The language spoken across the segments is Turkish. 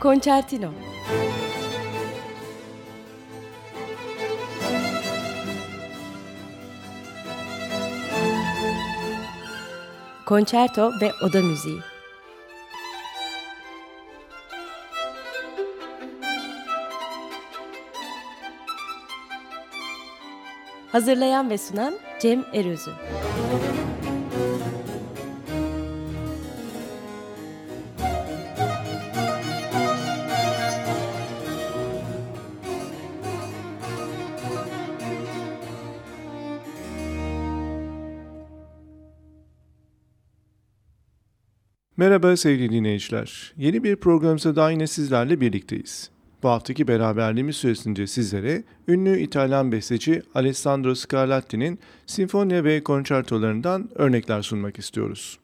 Concertino. Konçerto ve Oda Müziği. Hazırlayan ve sunan Cem Erözü Merhaba sevgili dinleyiciler. Yeni bir programımızda daha yine sizlerle birlikteyiz. Bu haftaki beraberliğimiz süresince sizlere ünlü İtalyan besteci Alessandro Scarlatti'nin sinfonya ve konçertolarından örnekler sunmak istiyoruz.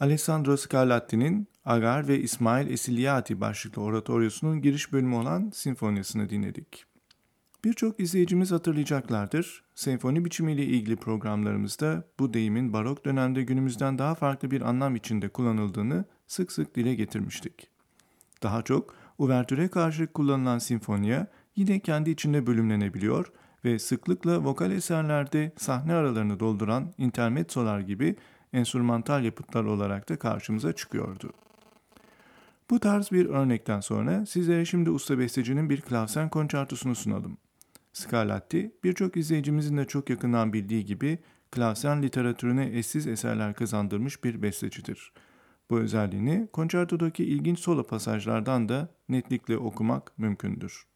Alessandro Scarlatti'nin Agar ve İsmail Esiliati başlıklı oratoryosunun giriş bölümü olan sinfonyasını dinledik. Birçok izleyicimiz hatırlayacaklardır. Senfoni biçimiyle ilgili programlarımızda bu deyimin barok dönemde günümüzden daha farklı bir anlam içinde kullanıldığını sık sık dile getirmiştik. Daha çok uvertüre karşı kullanılan sinfonya yine kendi içinde bölümlenebiliyor ve sıklıkla vokal eserlerde sahne aralarını dolduran intermezzolar gibi enstrümantal yapıtlar olarak da karşımıza çıkıyordu. Bu tarz bir örnekten sonra sizlere şimdi usta bestecinin bir klavsen konçertosunu sunalım. Scarlatti birçok izleyicimizin de çok yakından bildiği gibi klavsen literatürüne eşsiz eserler kazandırmış bir bestecidir. Bu özelliğini konçertodaki ilginç solo pasajlardan da netlikle okumak mümkündür.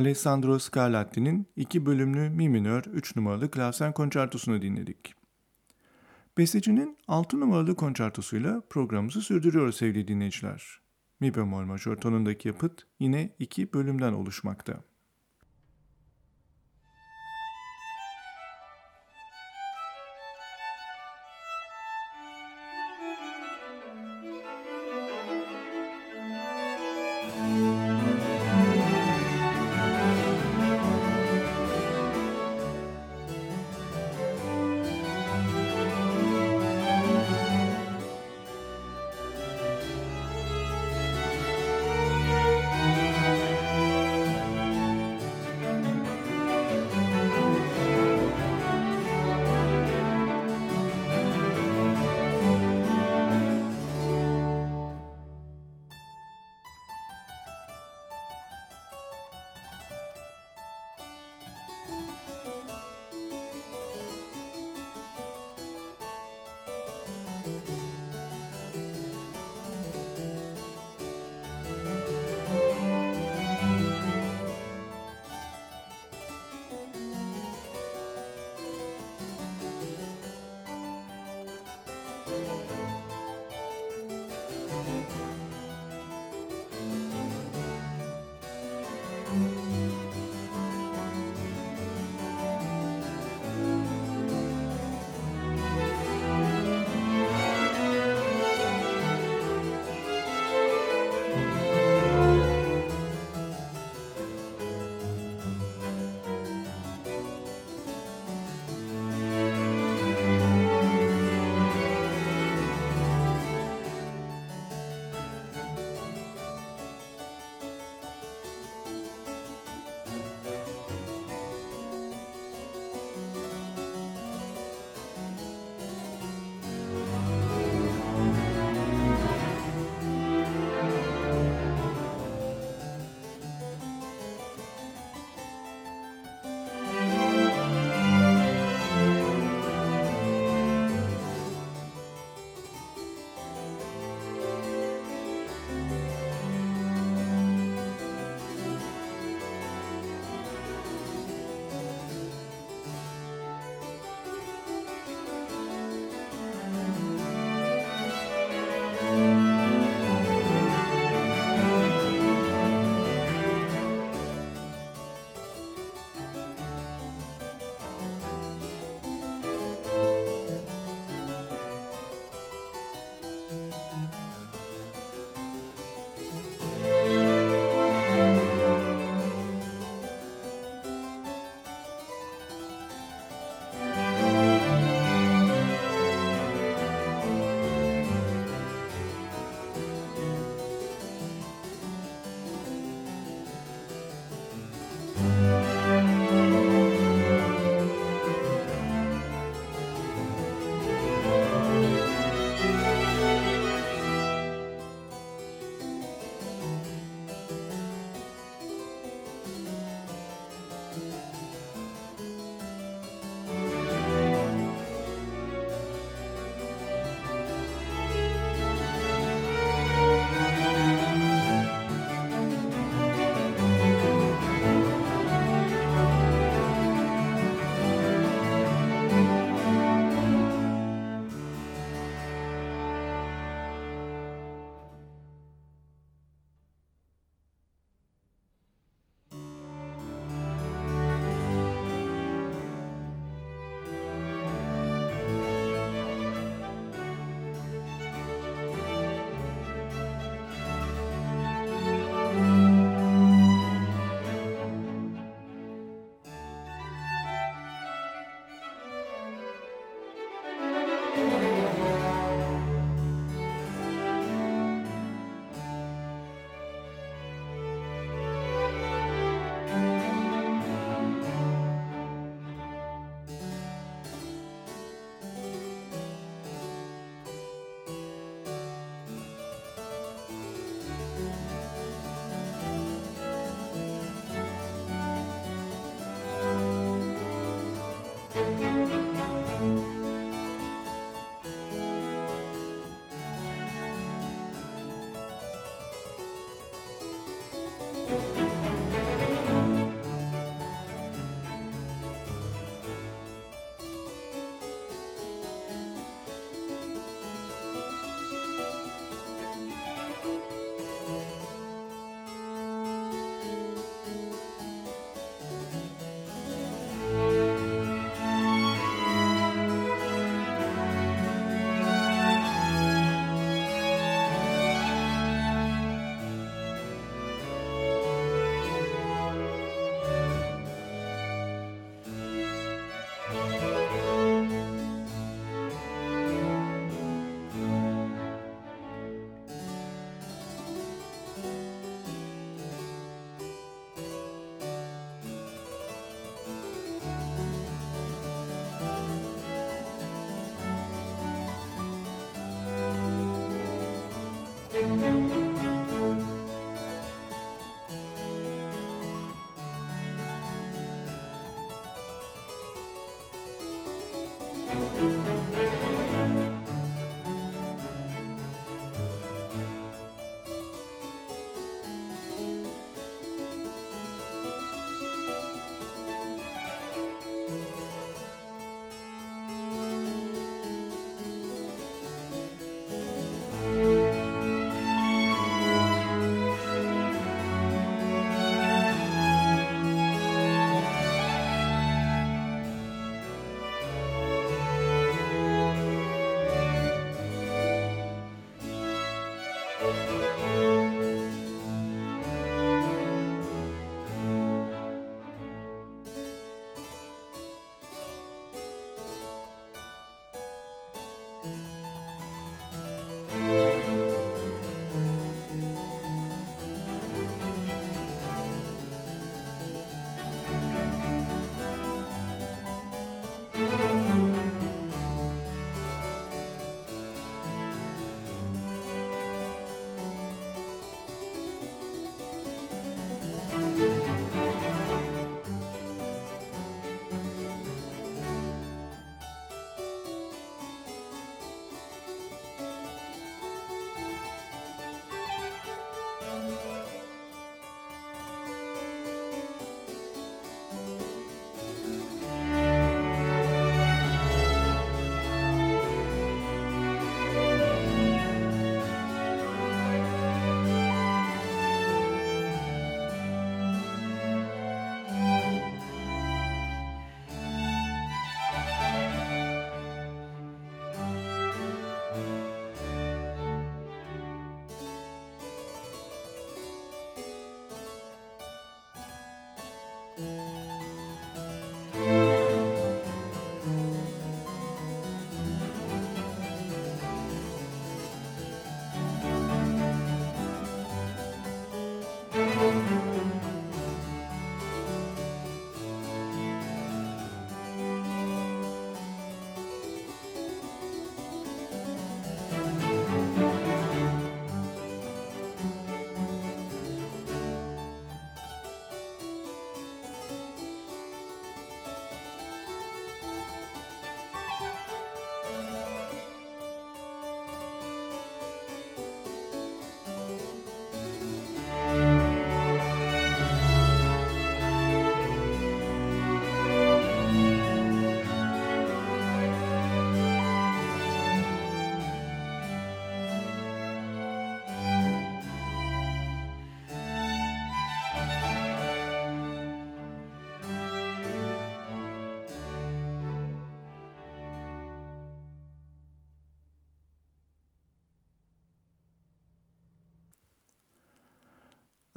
Alessandro Scarlatti'nin iki bölümlü mi minör 3 numaralı klavsen konçertosunu dinledik. Bestecinin 6 numaralı konçertosuyla programımızı sürdürüyoruz sevgili dinleyiciler. Mi bemol majör tonundaki yapıt yine iki bölümden oluşmakta.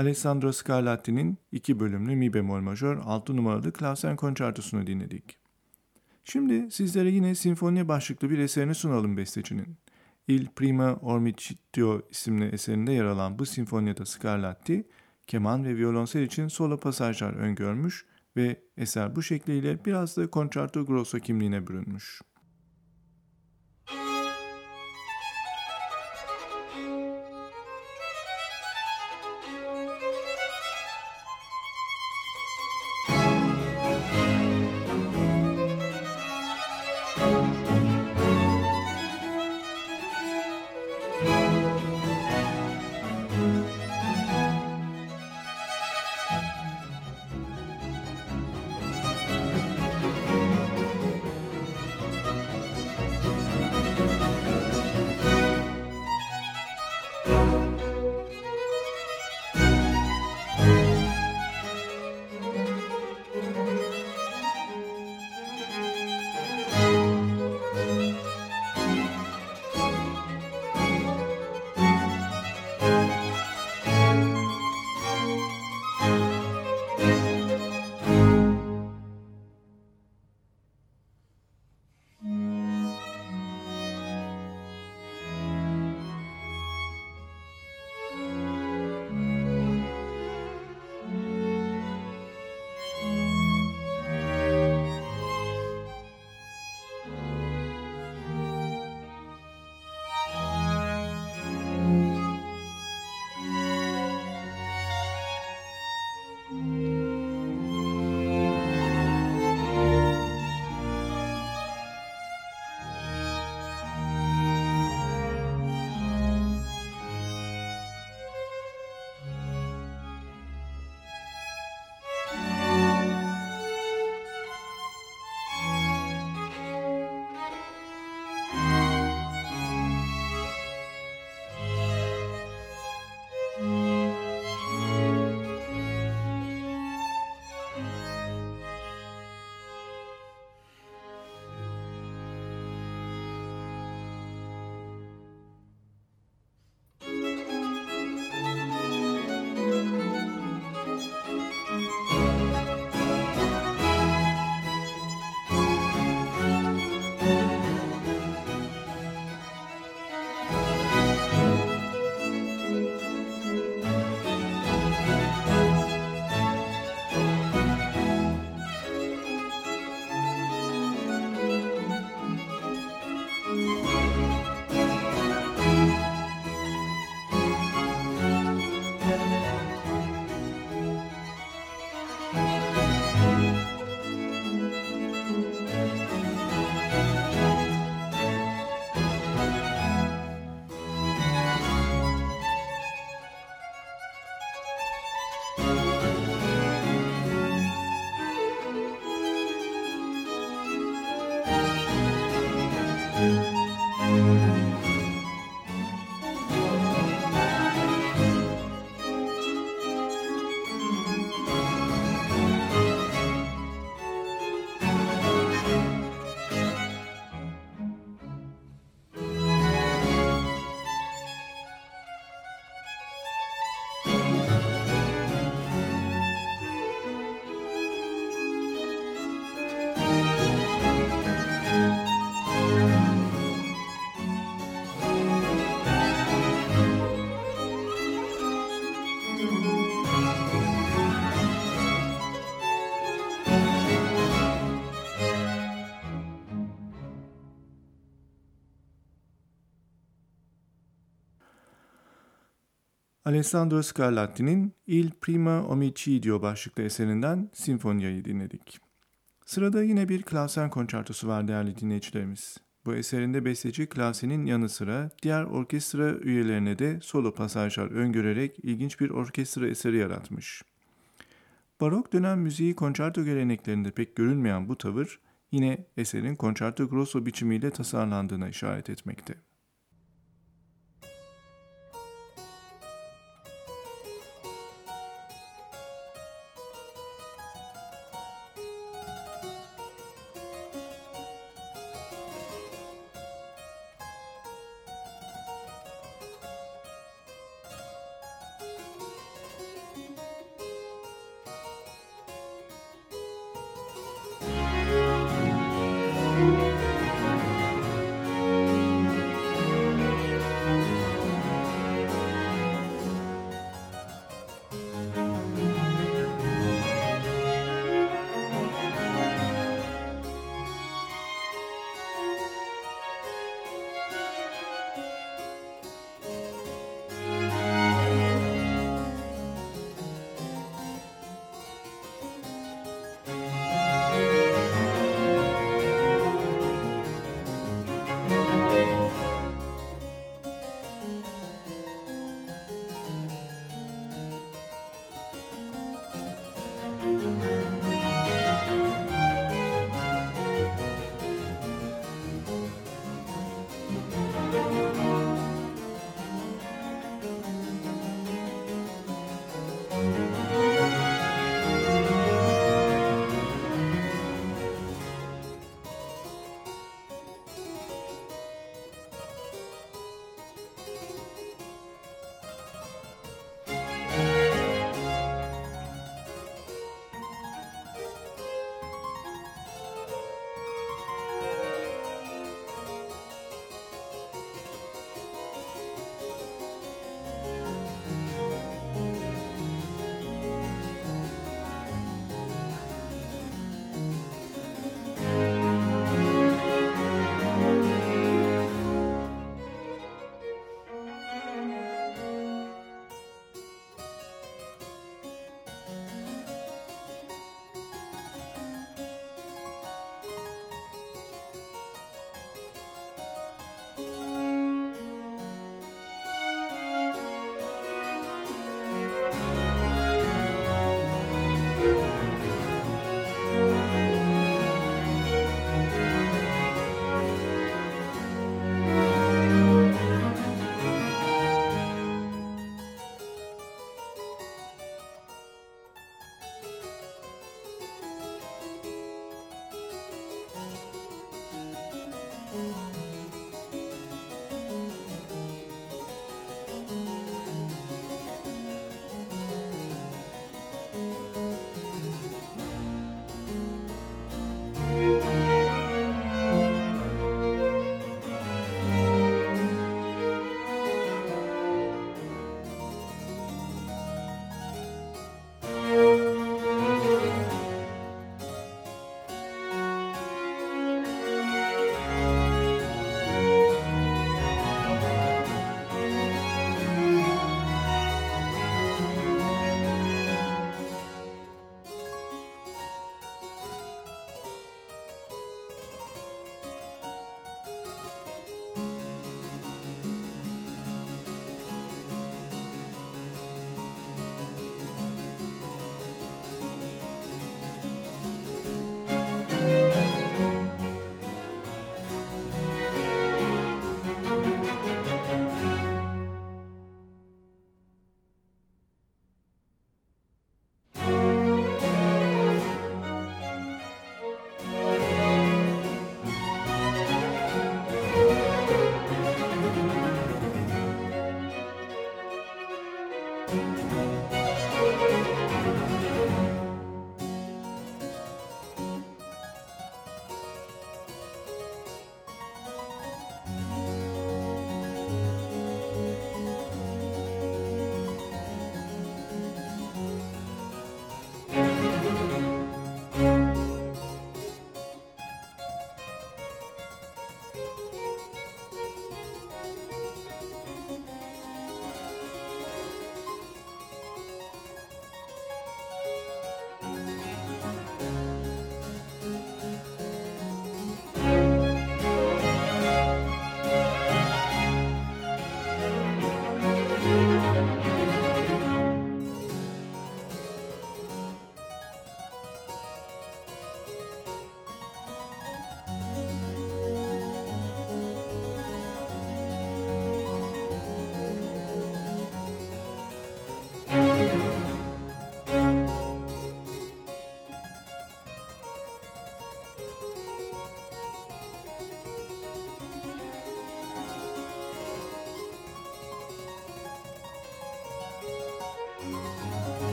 Alessandro Scarlatti'nin iki bölümlü mi bemol majör 6 numaralı klavsen konçertosunu dinledik. Şimdi sizlere yine sinfoni başlıklı bir eserini sunalım bestecinin. Il Prima Ormicitio isimli eserinde yer alan bu sinfoniyada Scarlatti, keman ve violonsel için solo pasajlar öngörmüş ve eser bu şekliyle biraz da konçerto grosso kimliğine bürünmüş. Alessandro Scarlatti'nin Il Prima Omicidio başlıklı eserinden Sinfonia'yı dinledik. Sırada yine bir Klausen konçertosu var değerli dinleyicilerimiz. Bu eserinde besteci Klausen'in yanı sıra diğer orkestra üyelerine de solo pasajlar öngörerek ilginç bir orkestra eseri yaratmış. Barok dönem müziği konçerto geleneklerinde pek görünmeyen bu tavır yine eserin konçerto grosso biçimiyle tasarlandığına işaret etmekte.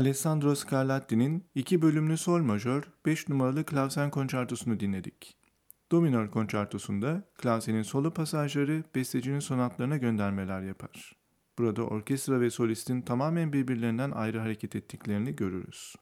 Alessandro Scarlatti'nin 2 bölümlü sol majör 5 numaralı klavsen konçertosunu dinledik. Dominör konçertosunda klavsenin solo pasajları bestecinin sonatlarına göndermeler yapar. Burada orkestra ve solistin tamamen birbirlerinden ayrı hareket ettiklerini görürüz.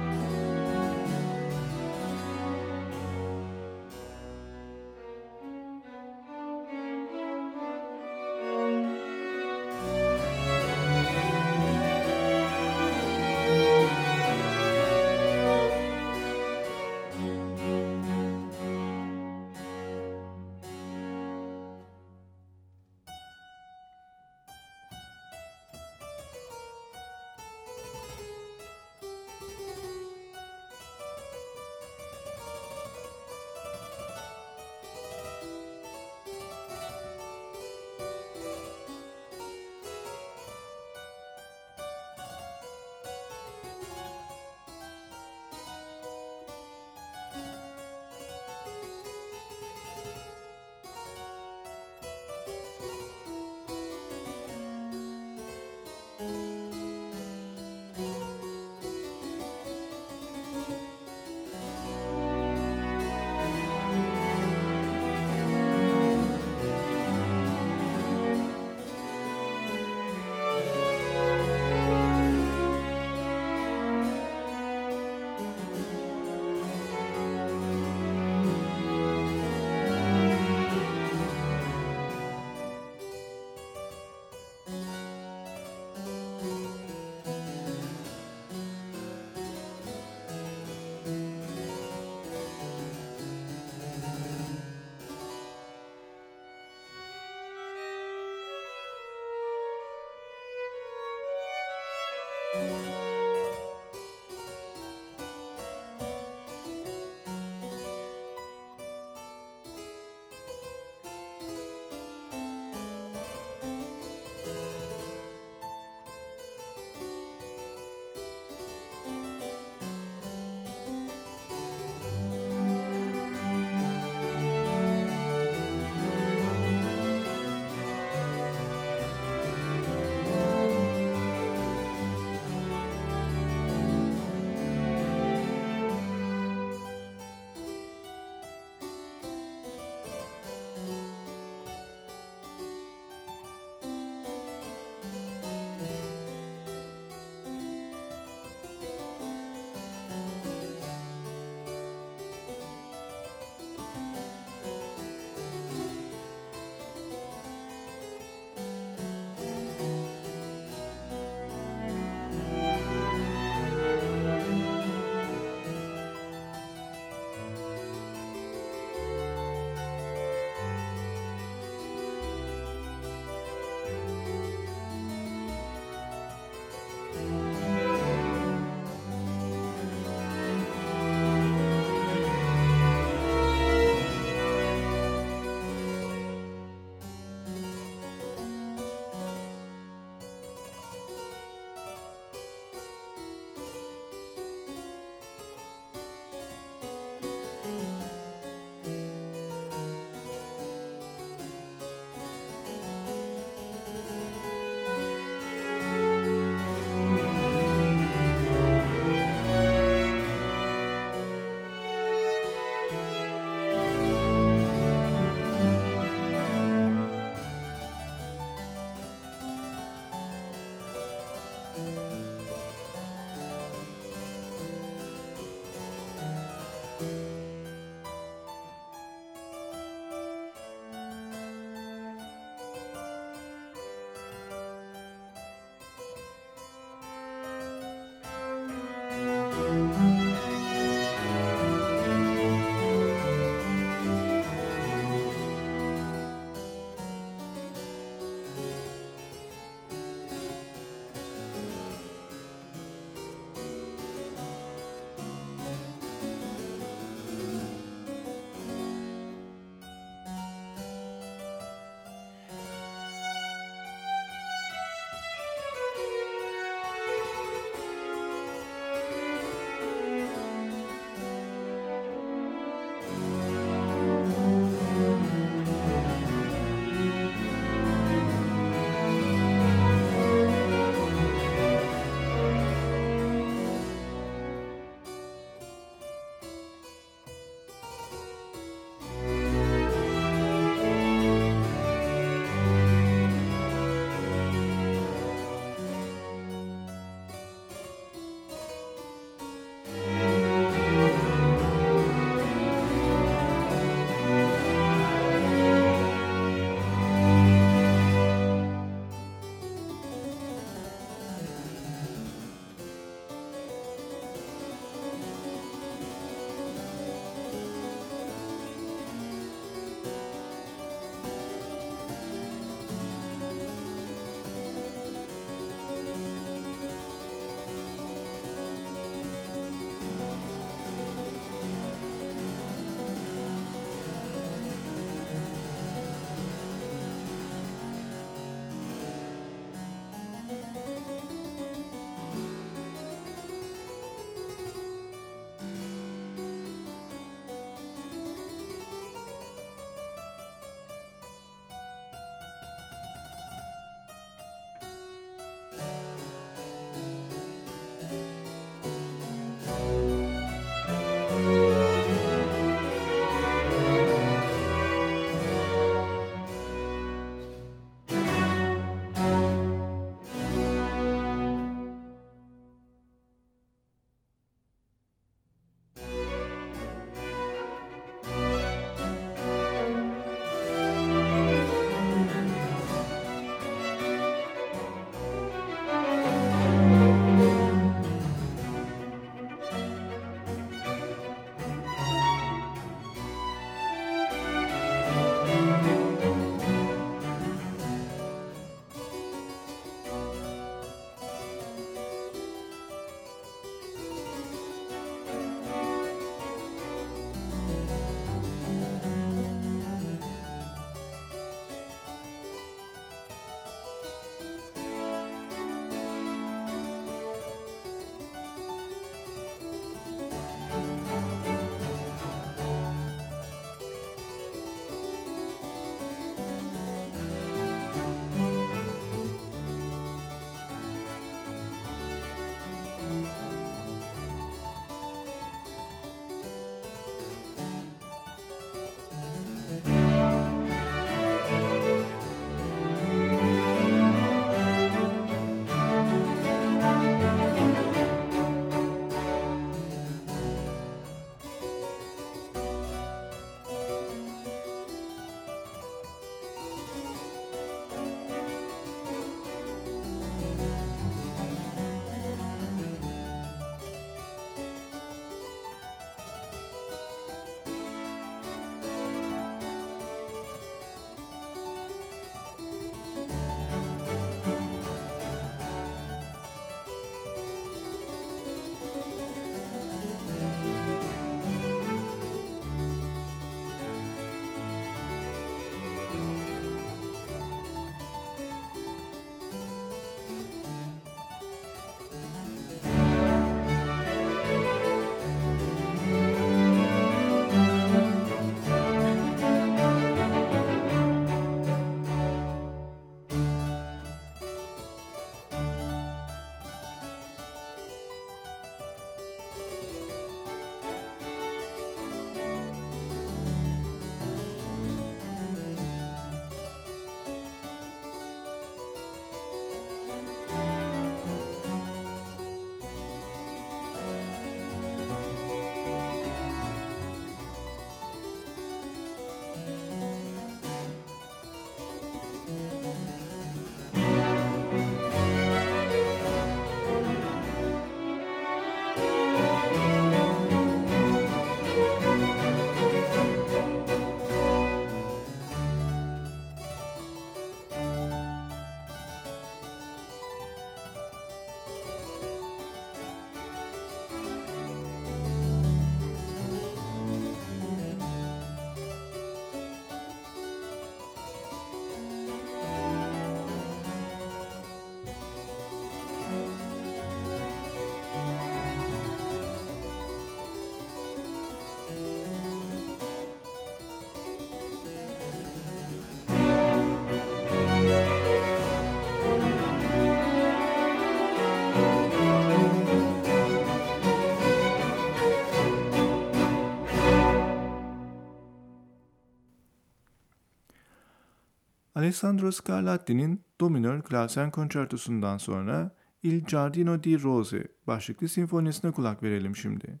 Alessandro Scarlatti'nin Dominör Klavsen Konçertosu'ndan sonra Il Giardino di Rose başlıklı sinfonisine kulak verelim şimdi.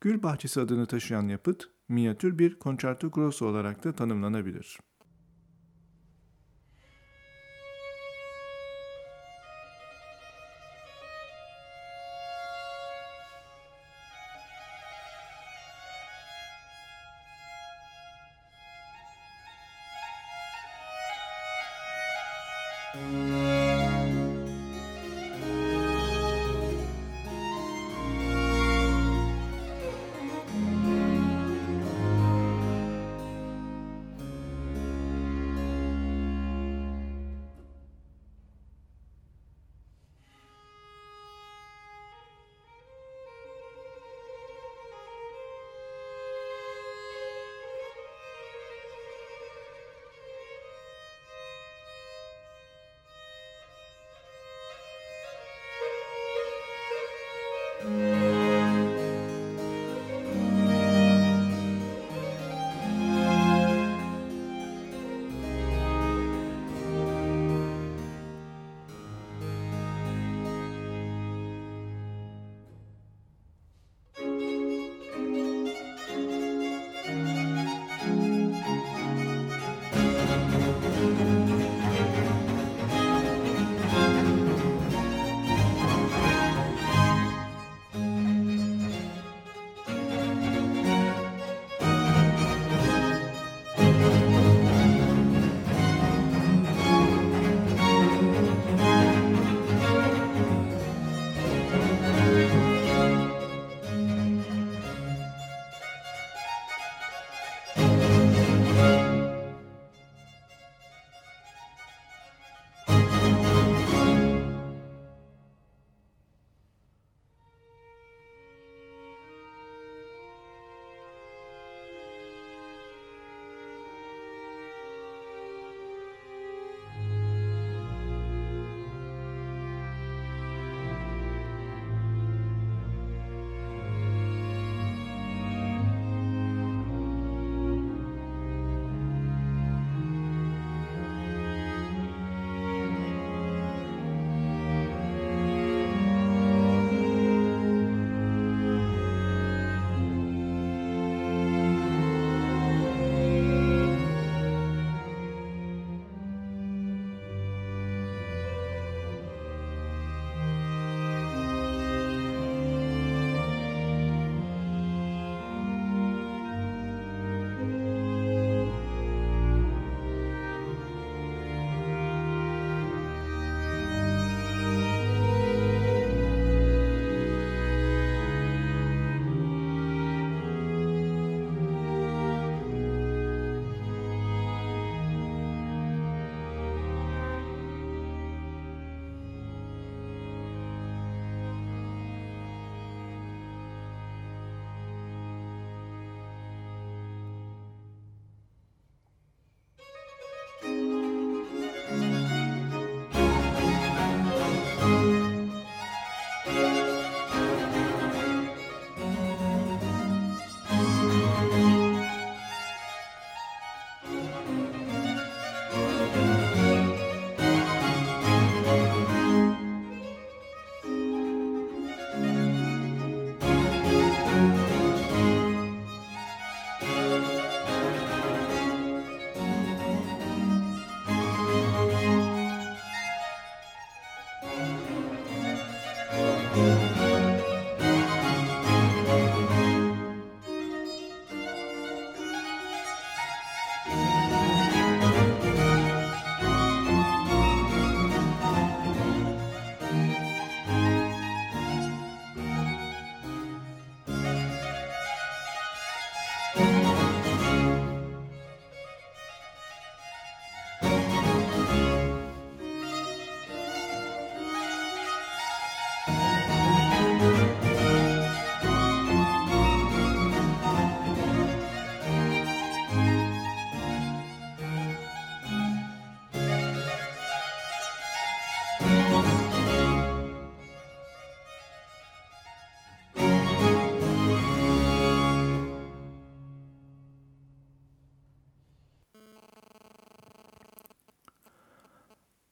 Gül Bahçesi adını taşıyan yapıt, minyatür bir konçerto grosso olarak da tanımlanabilir.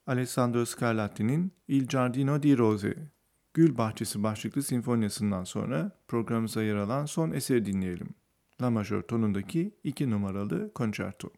Alessandro Scarlatti'nin Il Giardino di Rose, Gül Bahçesi başlıklı sinfonyasından sonra programımıza yer alan son eseri dinleyelim. La majör tonundaki iki numaralı konçerto.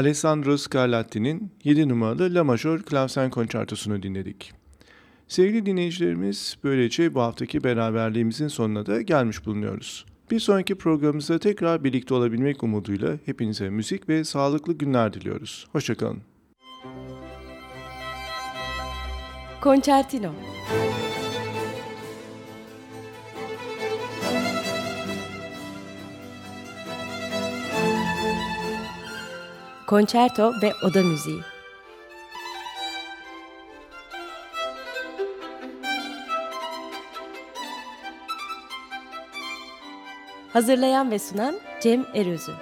Alessandro Scarlatti'nin 7 numaralı La Major Klavsen Konçertosunu dinledik. Sevgili dinleyicilerimiz, böylece bu haftaki beraberliğimizin sonuna da gelmiş bulunuyoruz. Bir sonraki programımızda tekrar birlikte olabilmek umuduyla hepinize müzik ve sağlıklı günler diliyoruz. Hoşçakalın. Concertino Konçerto ve Oda Müziği. Hazırlayan ve sunan Cem Erözü